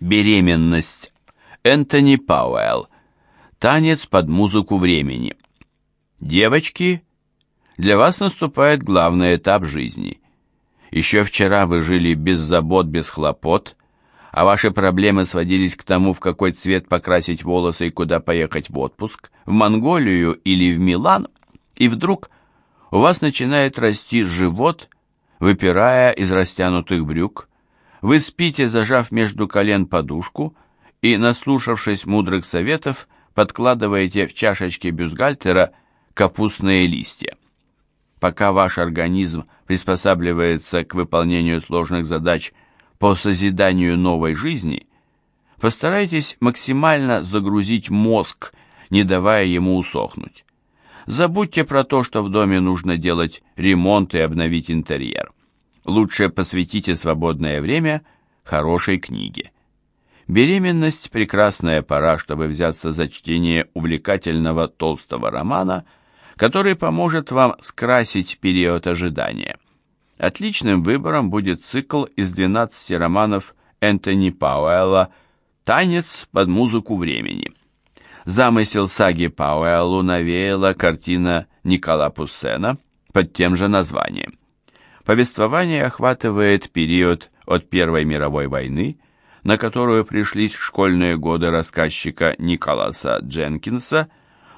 Беременность. Энтони Пауэлл. Танец под музыку времени. Девочки, для вас наступает главный этап жизни. Еще вчера вы жили без забот, без хлопот, а ваши проблемы сводились к тому, в какой цвет покрасить волосы и куда поехать в отпуск, в Монголию или в Милан, и вдруг у вас начинает расти живот, выпирая из растянутых брюк, вы спите, зажав между колен подушку, и, наслушавшись мудрых советов, подкладываете в чашечки бюстгальтера капустные листья. Пока ваш организм приспосабливается к выполнению сложных задач по созиданию новой жизни, постарайтесь максимально загрузить мозг, не давая ему усохнуть. Забудьте про то, что в доме нужно делать ремонт и обновить интерьер. Лучше посвятите свободное время хорошей книге. Беременность – прекрасная пора, чтобы взяться за чтение увлекательного толстого романа, который поможет вам скрасить период ожидания. Отличным выбором будет цикл из 12 романов Энтони Пауэлла «Танец под музыку времени». Замысел саги Пауэллу навеяла картина Никола Пуссена под тем же названием. Повествование охватывает период от Первой мировой войны, на которую пришлись школьные годы рассказчика Николаса Дженкинса,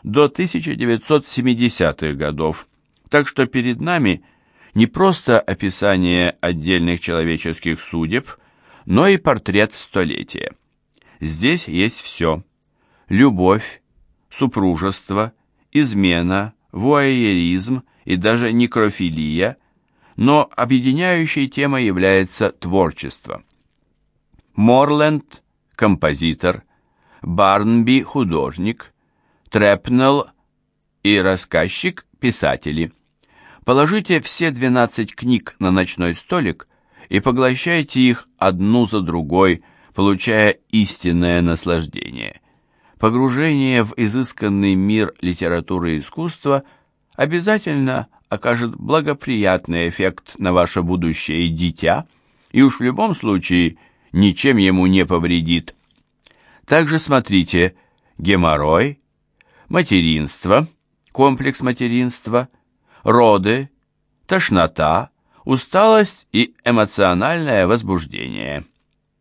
до 1970-х годов, так что перед нами не просто описание отдельных человеческих судеб, но и портрет столетия. Здесь есть все. Любовь, супружество, измена, вуайеризм и даже некрофилия – но объединяющей темой является творчество. Морленд – композитор, Барнби – художник, Трэпнелл и рассказчик – писатели. Положите все 12 книг на ночной столик и поглощайте их одну за другой, получая истинное наслаждение. Погружение в изысканный мир литературы и искусства обязательно окажет благоприятный эффект на ваше будущее дитя и уж в любом случае ничем ему не повредит. Также смотрите геморрой, материнство, комплекс материнства, роды, тошнота, усталость и эмоциональное возбуждение.